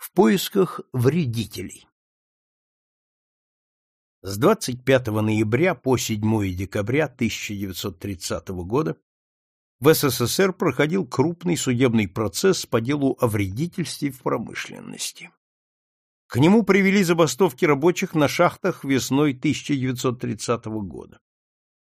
В поисках вредителей. С 25 ноября по 7 декабря 1930 года в СССР проходил крупный судебный процесс по делу о вредительстве в промышленности. К нему привели забастовки рабочих на шахтах весной 1930 года.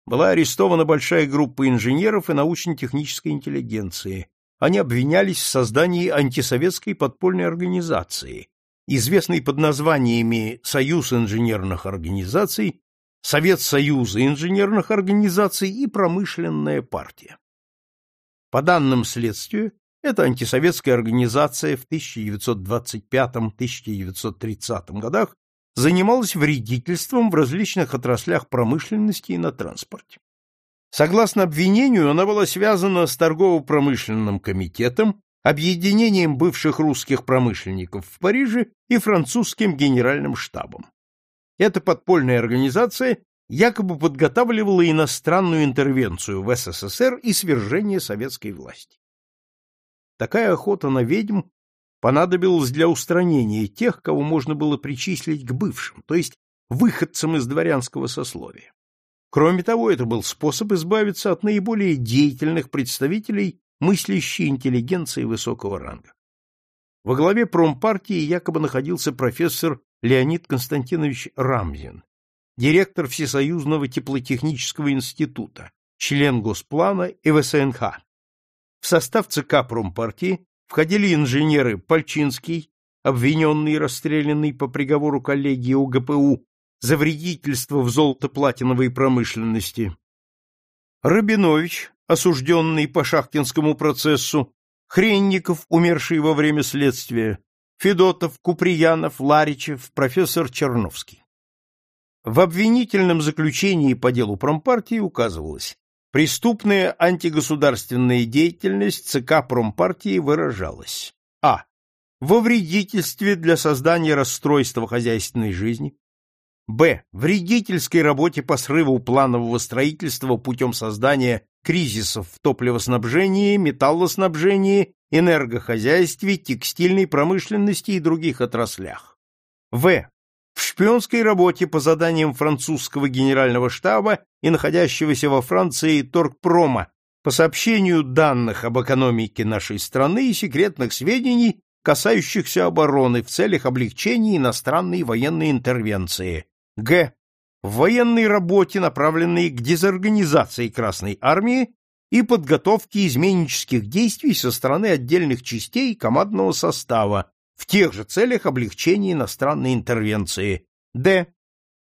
Была арестована большая группа инженеров и научно-технической интеллигенции. Они обвинялись в создании антисоветской подпольной организации, известной под названиями Союз инженерных организаций, Совет Союза инженерных организаций и Промышленная партия. По данным следствия, эта антисоветская организация в 1925-1930 годах занималась вредительством в различных отраслях промышленности и на транспорте. Согласно обвинению, она была связана с торгово-промышленным комитетом, объединением бывших русских промышленников в Париже и французским генеральным штабом. Эта подпольная организация якобы подготавливала иностранную интервенцию в СССР и свержение советской власти. Такая охота на ведьм понадобилась для устранения тех, кого можно было причислить к бывшим, то есть выходцам из дворянского сословия. Кроме того, это был способ избавиться от наиболее деятельных представителей мыслящей интеллигенции высокого ранга. Во главе промпартии якобы находился профессор Леонид Константинович Рамзин, директор Всесоюзного теплотехнического института, член Госплана и ВСНХ. В состав ЦК промпартии входили инженеры Пальчинский, обвиненный и расстрелянный по приговору коллегии УГПУ за вредительство в золото-платиновой промышленности, Рабинович, осужденный по шахтинскому процессу, Хренников, умерший во время следствия, Федотов, Куприянов, Ларичев, профессор Черновский. В обвинительном заключении по делу промпартии указывалось, Преступная антигосударственная деятельность ЦК Промпартии выражалась а. во вредительстве для создания расстройства хозяйственной жизни, б. вредительской работе по срыву планового строительства путем создания кризисов в топливоснабжении, металлоснабжении, энергохозяйстве, текстильной промышленности и других отраслях, в в шпионской работе по заданиям французского генерального штаба и находящегося во Франции торгпрома по сообщению данных об экономике нашей страны и секретных сведений, касающихся обороны в целях облегчения иностранной военной интервенции. Г. В военной работе, направленной к дезорганизации Красной армии и подготовке изменнических действий со стороны отдельных частей командного состава в тех же целях облегчения иностранной интервенции. Д.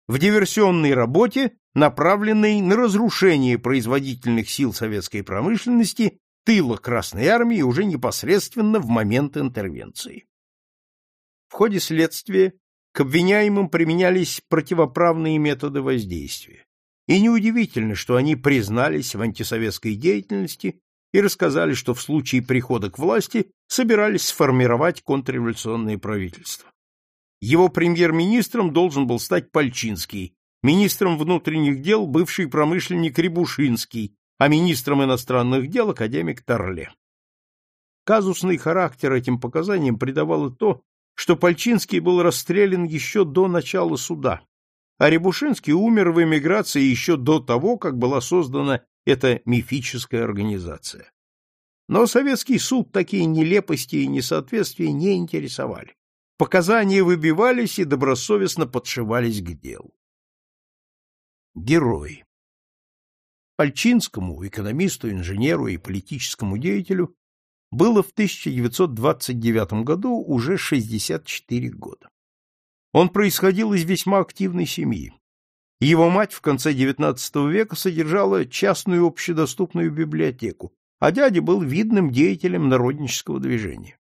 В диверсионной работе, направленной на разрушение производительных сил советской промышленности тыла Красной армии уже непосредственно в момент интервенции. В ходе следствия к обвиняемым применялись противоправные методы воздействия. И неудивительно, что они признались в антисоветской деятельности и рассказали, что в случае прихода к власти собирались сформировать контрреволюционное правительство. Его премьер-министром должен был стать Пальчинский, министром внутренних дел бывший промышленник Рябушинский, а министром иностранных дел академик Торле. Казусный характер этим показаниям придавало то, что Пальчинский был расстрелян еще до начала суда, а Рябушинский умер в эмиграции еще до того, как была создана эта мифическая организация. Но советский суд такие нелепости и несоответствия не интересовали. Показания выбивались и добросовестно подшивались к делу. Герои. Пальчинскому, экономисту, инженеру и политическому деятелю, было в 1929 году уже 64 года. Он происходил из весьма активной семьи. Его мать в конце XIX века содержала частную общедоступную библиотеку, а дядя был видным деятелем народнического движения.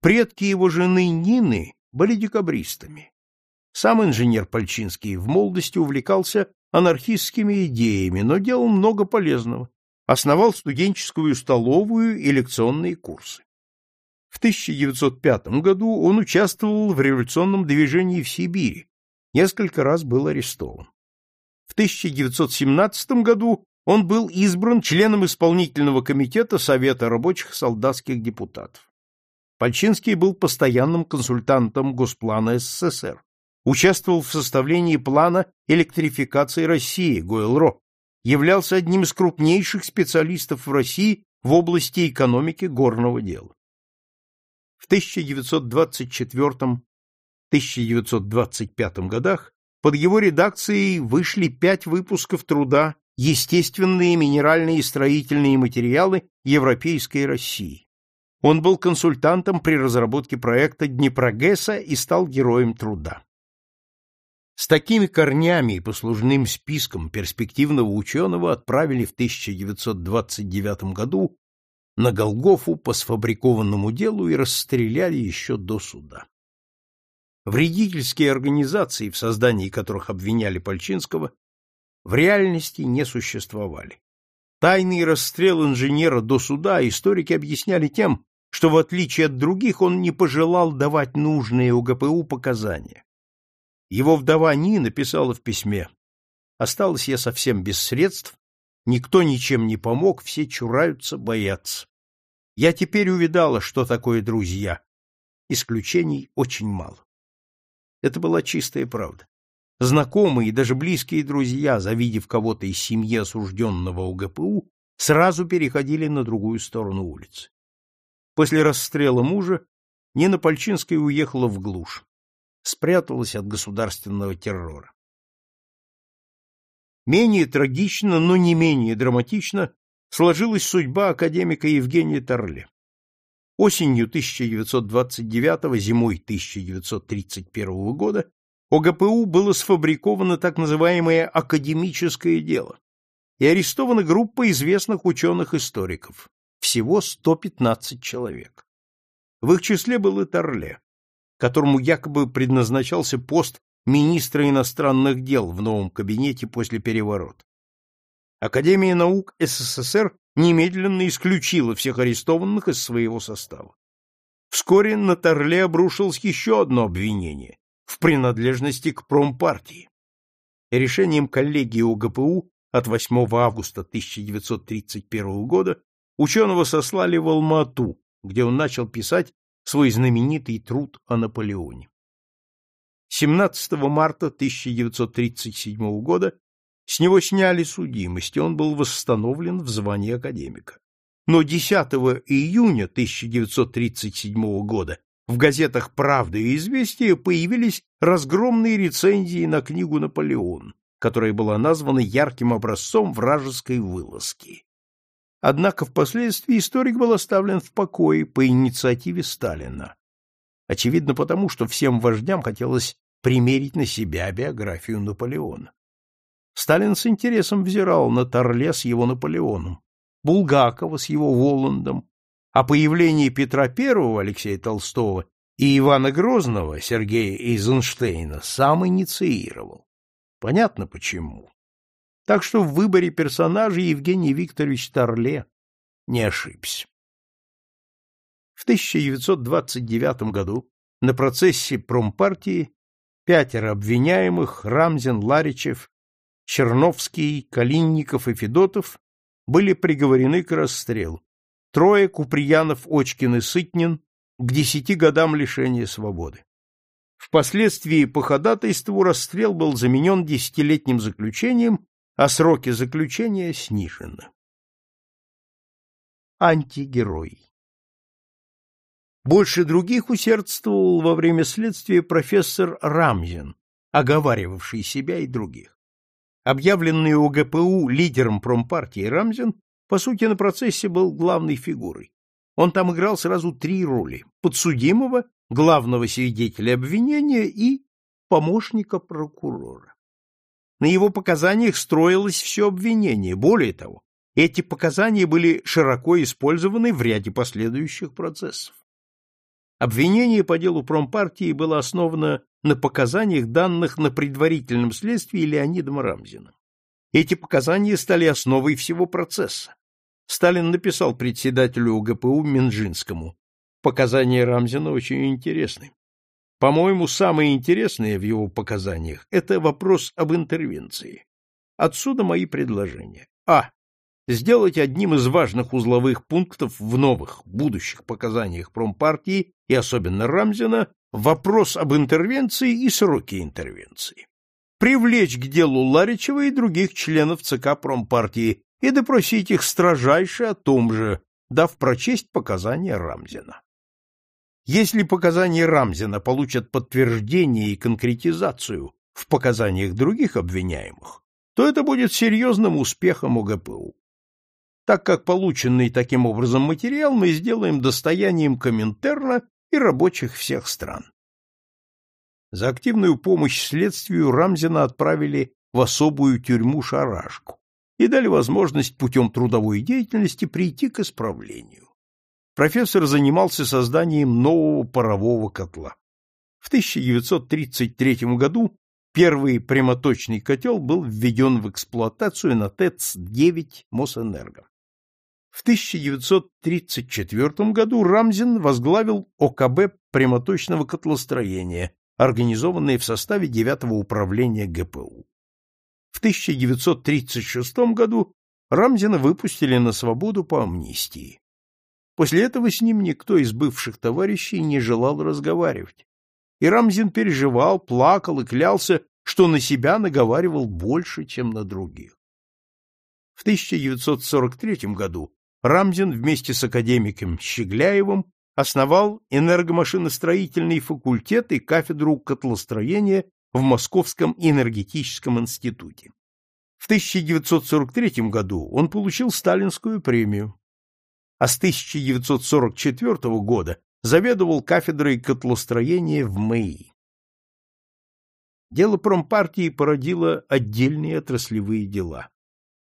Предки его жены Нины были декабристами. Сам инженер Пальчинский в молодости увлекался анархистскими идеями, но делал много полезного. Основал студенческую столовую и лекционные курсы. В 1905 году он участвовал в революционном движении в Сибири, несколько раз был арестован. В 1917 году он был избран членом исполнительного комитета Совета рабочих солдатских депутатов. Пальчинский был постоянным консультантом Госплана СССР, участвовал в составлении плана электрификации России Гойл-Ро, являлся одним из крупнейших специалистов в России в области экономики горного дела. В 1924-1925 годах под его редакцией вышли пять выпусков труда «Естественные минеральные и строительные материалы Европейской России». Он был консультантом при разработке проекта Днепрогэса и стал героем труда. С такими корнями и послужным списком перспективного ученого отправили в 1929 году на Голгофу по сфабрикованному делу и расстреляли еще до суда. Вредительские организации, в создании которых обвиняли Пальчинского, в реальности не существовали. Тайный расстрел инженера до суда историки объясняли тем, что в отличие от других он не пожелал давать нужные УГПУ показания. Его вдова Нина написала в письме «Осталась я совсем без средств, никто ничем не помог, все чураются, боятся. Я теперь увидала, что такое друзья. Исключений очень мало». Это была чистая правда. Знакомые и даже близкие друзья, завидев кого-то из семьи осужденного УГПУ, сразу переходили на другую сторону улицы. После расстрела мужа Нина Пальчинская уехала в глушь, спряталась от государственного террора. Менее трагично, но не менее драматично сложилась судьба академика Евгения Торле. Осенью 1929 зимой 1931 года ОГПУ было сфабриковано так называемое академическое дело и арестована группа известных ученых-историков, всего 115 человек. В их числе был и Торле, которому якобы предназначался пост министра иностранных дел в новом кабинете после переворота. Академия наук СССР немедленно исключила всех арестованных из своего состава. Вскоре на Торле обрушилось еще одно обвинение в принадлежности к промпартии. Решением коллегии ОГПУ от 8 августа 1931 года ученого сослали в Алма-Ату, где он начал писать свой знаменитый труд о Наполеоне. 17 марта 1937 года с него сняли судимость, и он был восстановлен в звании академика. Но 10 июня 1937 года в газетах «Правда» и «Известия» появились разгромные рецензии на книгу «Наполеон», которая была названа ярким образцом вражеской вылазки. Однако впоследствии историк был оставлен в покое по инициативе Сталина. Очевидно потому, что всем вождям хотелось примерить на себя биографию Наполеона. Сталин с интересом взирал на Торле с его Наполеоном, Булгакова с его Воландом, а появление Петра I Алексея Толстого и Ивана Грозного Сергея Эйзенштейна сам инициировал. Понятно почему. Так что в выборе персонажей Евгений Викторович Торле не ошибся. В 1929 году на процессе промпартии пятеро обвиняемых Рамзин, Ларичев, Черновский, Калинников и Федотов были приговорены к расстрелу трое Куприянов, Очкин и Сытнин к десяти годам лишения свободы. Впоследствии по ходатайству расстрел был заменен десятилетним заключением, а сроки заключения снижены. Антигерой Больше других усердствовал во время следствия профессор Рамзин, оговаривавший себя и других. Объявленный ОГПУ лидером промпартии Рамзин по сути, на процессе был главной фигурой. Он там играл сразу три роли — подсудимого, главного свидетеля обвинения и помощника прокурора. На его показаниях строилось все обвинение. Более того, эти показания были широко использованы в ряде последующих процессов. Обвинение по делу промпартии было основано на показаниях, данных на предварительном следствии Леонидом Рамзиным. Эти показания стали основой всего процесса. Сталин написал председателю УГПУ Минжинскому. Показания Рамзина очень интересны. По-моему, самое интересное в его показаниях – это вопрос об интервенции. Отсюда мои предложения. А. сделать одним из важных узловых пунктов в новых, будущих показаниях промпартии и особенно Рамзина вопрос об интервенции и сроки интервенции. Привлечь к делу Ларичева и других членов ЦК промпартии и допросить их строжайше о том же, дав прочесть показания Рамзина. Если показания Рамзина получат подтверждение и конкретизацию в показаниях других обвиняемых, то это будет серьезным успехом УГПУ. Так как полученный таким образом материал мы сделаем достоянием Коминтерна и рабочих всех стран. За активную помощь следствию Рамзина отправили в особую тюрьму Шарашку и дали возможность путем трудовой деятельности прийти к исправлению. Профессор занимался созданием нового парового котла. В 1933 году первый прямоточный котел был введен в эксплуатацию на ТЭЦ-9 Мосэнерго. В 1934 году Рамзин возглавил ОКБ прямоточного котлостроения, организованное в составе 9-го управления ГПУ. В 1936 году Рамзина выпустили на свободу по амнистии. После этого с ним никто из бывших товарищей не желал разговаривать. И Рамзин переживал, плакал и клялся, что на себя наговаривал больше, чем на других. В 1943 году Рамзин вместе с академиком Щегляевым основал энергомашиностроительный факультет и кафедру котлостроения в Московском энергетическом институте. В 1943 году он получил сталинскую премию, а с 1944 года заведовал кафедрой котлостроения в МЭИ. Дело промпартии породило отдельные отраслевые дела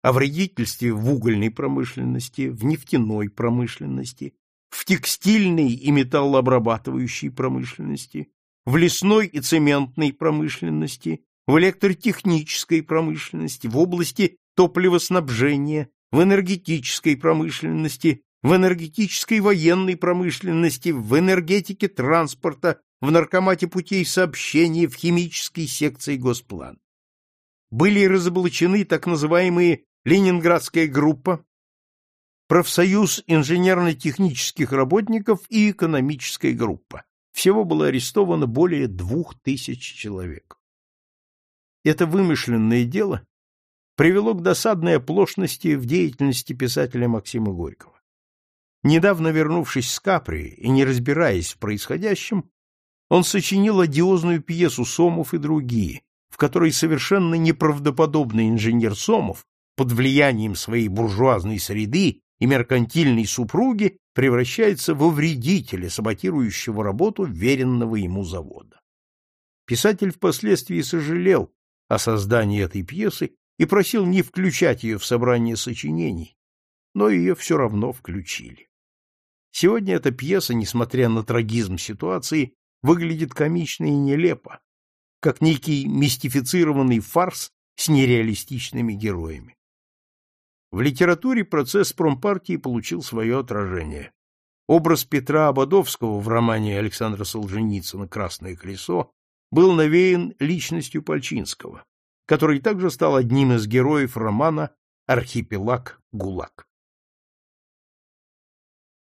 о вредительстве в угольной промышленности, в нефтяной промышленности, в текстильной и металлообрабатывающей промышленности, в лесной и цементной промышленности, в электротехнической промышленности, в области топливоснабжения, в энергетической промышленности, в энергетической военной промышленности, в энергетике транспорта, в наркомате путей сообщения, в химической секции Госплан. Были разоблачены так называемые Ленинградская группа, профсоюз инженерно-технических работников и экономическая группа. Всего было арестовано более двух тысяч человек. Это вымышленное дело привело к досадной оплошности в деятельности писателя Максима Горького. Недавно вернувшись с Капри и не разбираясь в происходящем, он сочинил одиозную пьесу «Сомов и другие», в которой совершенно неправдоподобный инженер Сомов под влиянием своей буржуазной среды и меркантильной супруги превращается во вредителя, саботирующего работу веренного ему завода. Писатель впоследствии сожалел о создании этой пьесы и просил не включать ее в собрание сочинений, но ее все равно включили. Сегодня эта пьеса, несмотря на трагизм ситуации, выглядит комично и нелепо, как некий мистифицированный фарс с нереалистичными героями. В литературе процесс промпартии получил свое отражение. Образ Петра Ободовского в романе Александра Солженицына «Красное колесо» был навеян личностью Пальчинского, который также стал одним из героев романа «Архипелаг ГУЛАГ».